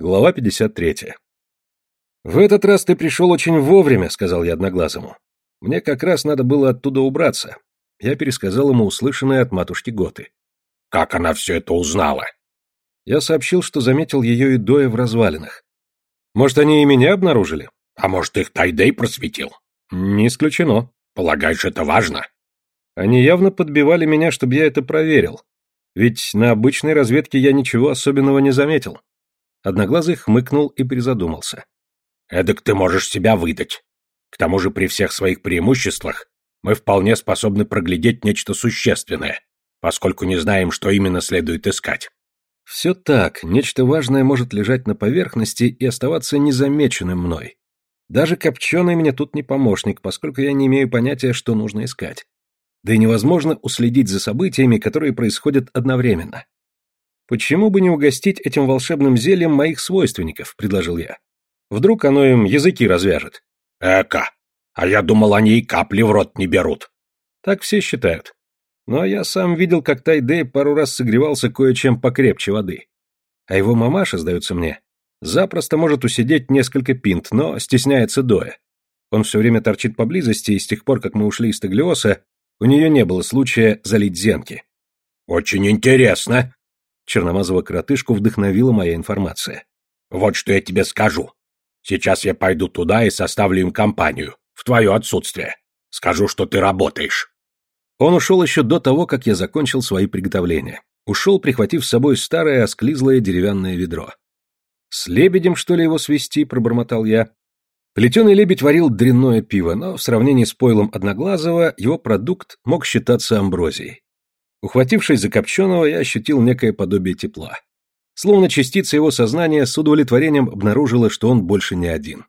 Глава 53. «В этот раз ты пришел очень вовремя», — сказал я Одноглазому. «Мне как раз надо было оттуда убраться». Я пересказал ему услышанное от матушки Готы. «Как она все это узнала?» Я сообщил, что заметил ее и Доя в развалинах. «Может, они и меня обнаружили?» «А может, их Тайдей просветил?» «Не исключено». «Полагаешь, это важно?» Они явно подбивали меня, чтобы я это проверил. Ведь на обычной разведке я ничего особенного не заметил. Одноглазый хмыкнул и призадумался. «Эдак ты можешь себя выдать. К тому же при всех своих преимуществах мы вполне способны проглядеть нечто существенное, поскольку не знаем, что именно следует искать». «Все так, нечто важное может лежать на поверхности и оставаться незамеченным мной. Даже копченый мне тут не помощник, поскольку я не имею понятия, что нужно искать. Да и невозможно уследить за событиями, которые происходят одновременно. «Почему бы не угостить этим волшебным зельем моих свойственников?» — предложил я. «Вдруг оно им языки развяжет». «Эка! А я думал, они и капли в рот не берут». Так все считают. Но я сам видел, как Тайдей пару раз согревался кое-чем покрепче воды. А его мамаша, сдается мне, запросто может усидеть несколько пинт, но стесняется Доя. Он все время торчит поблизости, и с тех пор, как мы ушли из Таглиоса, у нее не было случая залить зенки. «Очень интересно», Черномазого коротышку вдохновила моя информация. «Вот что я тебе скажу. Сейчас я пойду туда и составлю им компанию, в твое отсутствие. Скажу, что ты работаешь». Он ушел еще до того, как я закончил свои приготовления. Ушел, прихватив с собой старое осклизлое деревянное ведро. «С лебедем, что ли, его свести?» — пробормотал я. Плетеный лебедь варил дрянное пиво, но в сравнении с пойлом Одноглазого его продукт мог считаться амброзией. Ухватившись за Копченого, я ощутил некое подобие тепла. Словно частица его сознания с удовлетворением обнаружила, что он больше не один.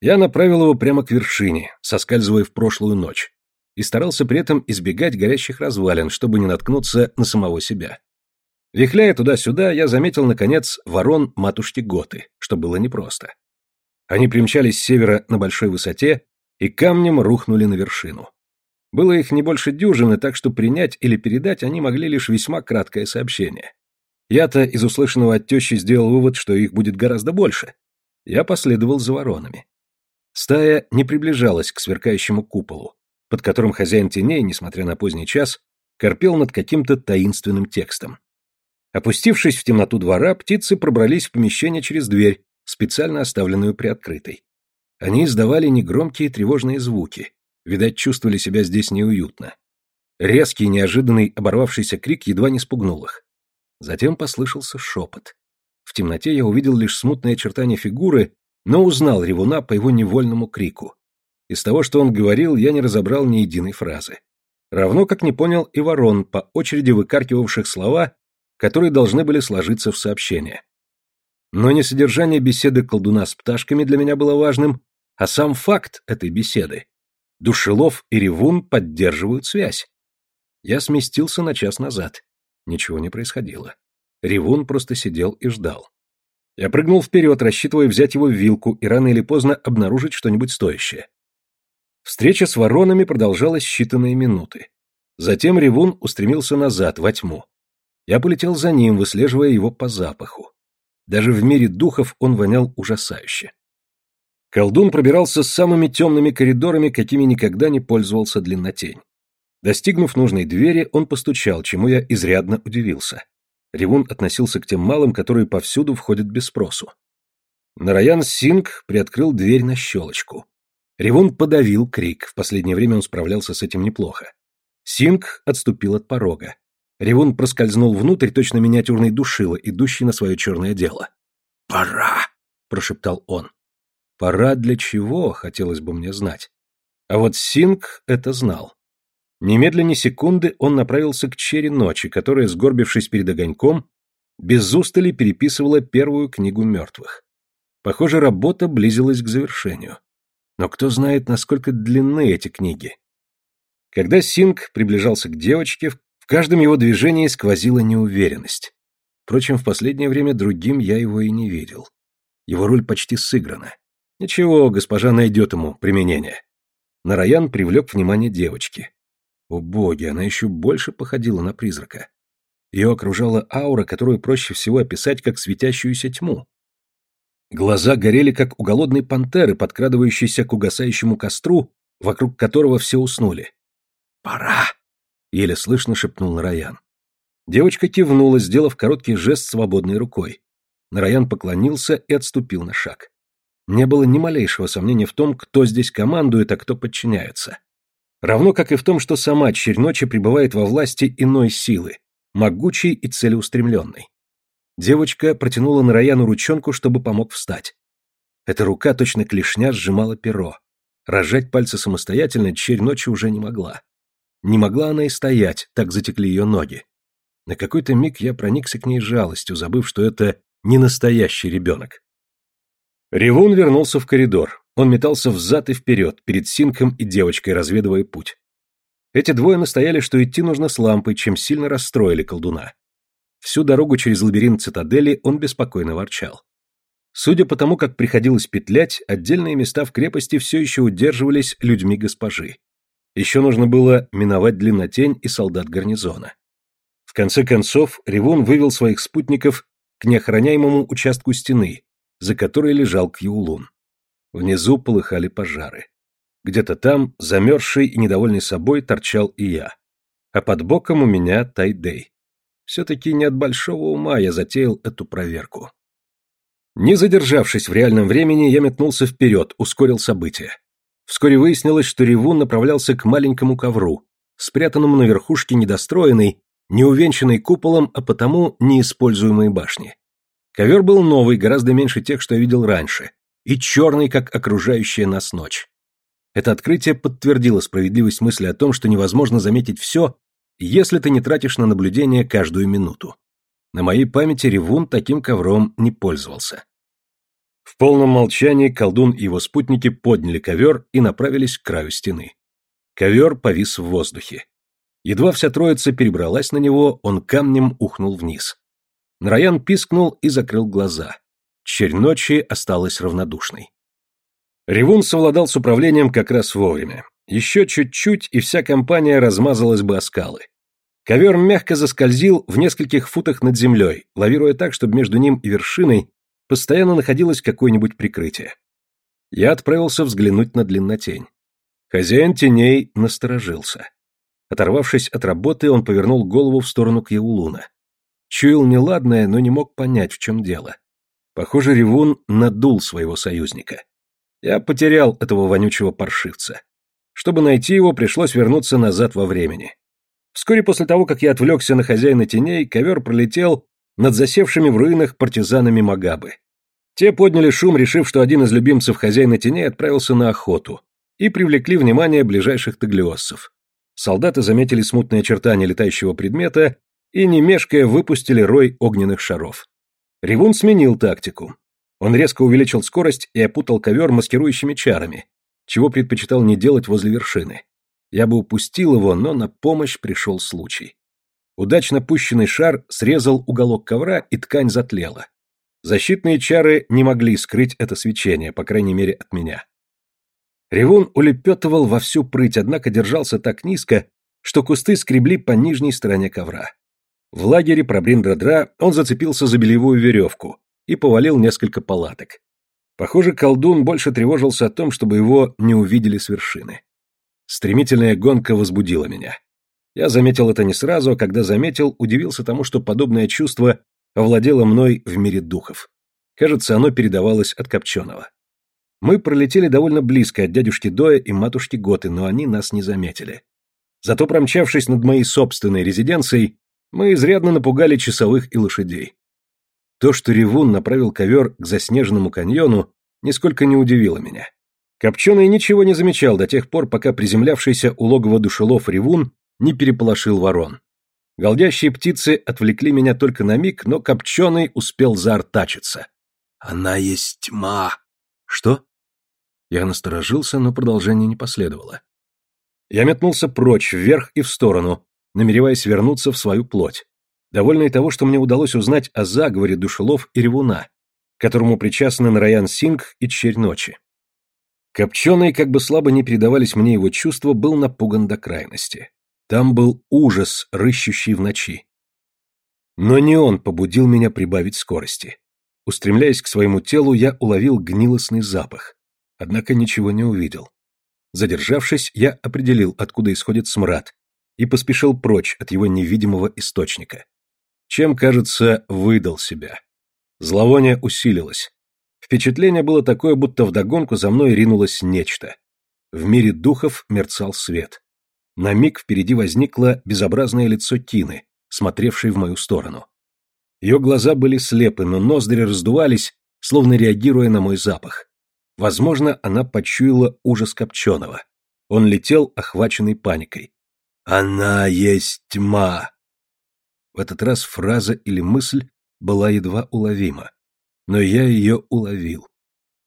Я направил его прямо к вершине, соскальзывая в прошлую ночь, и старался при этом избегать горящих развалин, чтобы не наткнуться на самого себя. Вихляя туда-сюда, я заметил, наконец, ворон матушки Готы, что было непросто. Они примчались с севера на большой высоте и камнем рухнули на вершину. Было их не больше дюжины, так что принять или передать они могли лишь весьма краткое сообщение. Я-то из услышанного от тещи сделал вывод, что их будет гораздо больше. Я последовал за воронами. Стая не приближалась к сверкающему куполу, под которым хозяин теней, несмотря на поздний час, корпел над каким-то таинственным текстом. Опустившись в темноту двора, птицы пробрались в помещение через дверь, специально оставленную приоткрытой. Они издавали негромкие тревожные звуки, Видать, чувствовали себя здесь неуютно. Резкий, неожиданный, оборвавшийся крик едва не спугнул их. Затем послышался шепот. В темноте я увидел лишь смутные очертания фигуры, но узнал ревуна по его невольному крику. Из того, что он говорил, я не разобрал ни единой фразы. Равно как не понял и ворон, по очереди выкаркивавших слова, которые должны были сложиться в сообщение. Но не содержание беседы колдуна с пташками для меня было важным, а сам факт этой беседы. Душелов и Ревун поддерживают связь. Я сместился на час назад. Ничего не происходило. Ревун просто сидел и ждал. Я прыгнул вперед, рассчитывая взять его в вилку и рано или поздно обнаружить что-нибудь стоящее. Встреча с воронами продолжалась считанные минуты. Затем Ревун устремился назад, во тьму. Я полетел за ним, выслеживая его по запаху. Даже в мире духов он вонял ужасающе. Колдун пробирался с самыми темными коридорами, какими никогда не пользовался длиннотень. Достигнув нужной двери, он постучал, чему я изрядно удивился. Ревун относился к тем малым, которые повсюду входят без спросу. Нараян Синг приоткрыл дверь на щелочку. Ревун подавил крик, в последнее время он справлялся с этим неплохо. Синг отступил от порога. Ревун проскользнул внутрь точно миниатюрной душила, идущей на свое черное дело. «Пора!» — прошептал он. Пора для чего, хотелось бы мне знать. А вот Синг это знал. Немедленно секунды он направился к чере ночи, которая, сгорбившись перед огоньком, без устали переписывала первую книгу мертвых. Похоже, работа близилась к завершению. Но кто знает, насколько длинны эти книги. Когда Синг приближался к девочке, в каждом его движении сквозила неуверенность. Впрочем, в последнее время другим я его и не видел. Его роль почти сыграна. Ничего, госпожа найдет ему применение. Нараян привлек внимание девочки. О боги, она еще больше походила на призрака. Ее окружала аура, которую проще всего описать как светящуюся тьму. Глаза горели, как у голодной пантеры, подкрадывающейся к угасающему костру, вокруг которого все уснули. «Пора!» — еле слышно шепнул Нараян. Девочка кивнула, сделав короткий жест свободной рукой. Нараян поклонился и отступил на шаг. Не было ни малейшего сомнения в том, кто здесь командует, а кто подчиняется. Равно как и в том, что сама Черь Ночи пребывает во власти иной силы, могучей и целеустремленной. Девочка протянула Нараяну ручонку, чтобы помог встать. Эта рука точно клешня сжимала перо. Рожать пальцы самостоятельно Черь Ночи уже не могла. Не могла она и стоять, так затекли ее ноги. На какой-то миг я проникся к ней жалостью, забыв, что это не настоящий ребенок. Ревун вернулся в коридор. Он метался взад и вперед, перед Синком и девочкой, разведывая путь. Эти двое настояли, что идти нужно с лампой, чем сильно расстроили колдуна. Всю дорогу через лабиринт цитадели он беспокойно ворчал. Судя по тому, как приходилось петлять, отдельные места в крепости все еще удерживались людьми госпожи. Еще нужно было миновать длиннотень и солдат гарнизона. В конце концов, Ревун вывел своих спутников к неохраняемому участку стены, за которой лежал Кьюлун. Внизу полыхали пожары. Где-то там, замерзший и недовольный собой, торчал и я. А под боком у меня Тайдей. Все-таки не от большого ума я затеял эту проверку. Не задержавшись в реальном времени, я метнулся вперед, ускорил события. Вскоре выяснилось, что Ревун направлялся к маленькому ковру, спрятанному на верхушке недостроенной, не увенчанной куполом, а потому неиспользуемой башни. Ковер был новый, гораздо меньше тех, что я видел раньше, и черный, как окружающая нас ночь. Это открытие подтвердило справедливость мысли о том, что невозможно заметить все, если ты не тратишь на наблюдение каждую минуту. На моей памяти Ревун таким ковром не пользовался. В полном молчании колдун и его спутники подняли ковер и направились к краю стены. Ковер повис в воздухе. Едва вся троица перебралась на него, он камнем ухнул вниз. Нараян пискнул и закрыл глаза. Черь ночи осталась равнодушной. Ревун совладал с управлением как раз вовремя. Еще чуть-чуть, и вся компания размазалась бы о скалы. Ковер мягко заскользил в нескольких футах над землей, лавируя так, чтобы между ним и вершиной постоянно находилось какое-нибудь прикрытие. Я отправился взглянуть на длиннотень. Хозяин теней насторожился. Оторвавшись от работы, он повернул голову в сторону Кьяулуна. Чуял неладное, но не мог понять, в чем дело. Похоже, Ревун надул своего союзника. Я потерял этого вонючего паршивца. Чтобы найти его, пришлось вернуться назад во времени. Вскоре после того, как я отвлекся на хозяина теней, ковер пролетел над засевшими в руинах партизанами Магабы. Те подняли шум, решив, что один из любимцев хозяина теней отправился на охоту, и привлекли внимание ближайших таглиоссов. Солдаты заметили смутные очертания летающего предмета и, не мешкая, выпустили рой огненных шаров. Ревун сменил тактику. Он резко увеличил скорость и опутал ковер маскирующими чарами, чего предпочитал не делать возле вершины. Я бы упустил его, но на помощь пришел случай. Удачно пущенный шар срезал уголок ковра, и ткань затлела. Защитные чары не могли скрыть это свечение, по крайней мере, от меня. Ревун улепетывал во всю прыть, однако держался так низко, что кусты скребли по нижней стороне ковра. В лагере Пробриндра-Дра он зацепился за белевую веревку и повалил несколько палаток. Похоже, колдун больше тревожился о том, чтобы его не увидели с вершины. Стремительная гонка возбудила меня. Я заметил это не сразу, а когда заметил, удивился тому, что подобное чувство овладело мной в мире духов. Кажется, оно передавалось от Копченого. Мы пролетели довольно близко от дядюшки Доя и матушки Готы, но они нас не заметили. Зато промчавшись над моей собственной резиденцией, мы изрядно напугали часовых и лошадей. То, что Ревун направил ковер к заснеженному каньону, нисколько не удивило меня. Копченый ничего не замечал до тех пор, пока приземлявшийся у логова душелов Ревун не переполошил ворон. Голдящие птицы отвлекли меня только на миг, но Копченый успел заортачиться. «Она есть тьма!» «Что?» Я насторожился, но продолжение не последовало. Я метнулся прочь, вверх и в сторону, намереваясь вернуться в свою плоть, довольный того, что мне удалось узнать о заговоре душелов и ревуна, которому причастны Нараян Синг и Черь Ночи. Копченый, как бы слабо не передавались мне его чувства, был напуган до крайности. Там был ужас, рыщущий в ночи. Но не он побудил меня прибавить скорости. Устремляясь к своему телу, я уловил гнилостный запах, однако ничего не увидел. Задержавшись, я определил, откуда исходит смрад, и поспешил прочь от его невидимого источника. Чем, кажется, выдал себя. Зловоние усилилось. Впечатление было такое, будто вдогонку за мной ринулось нечто. В мире духов мерцал свет. На миг впереди возникло безобразное лицо Тины, смотревшей в мою сторону. Ее глаза были слепы, но ноздри раздувались, словно реагируя на мой запах. Возможно, она почуяла ужас Копченого. Он летел, охваченный паникой. «Она есть тьма!» В этот раз фраза или мысль была едва уловима. Но я ее уловил.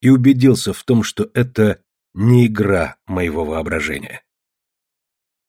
И убедился в том, что это не игра моего воображения.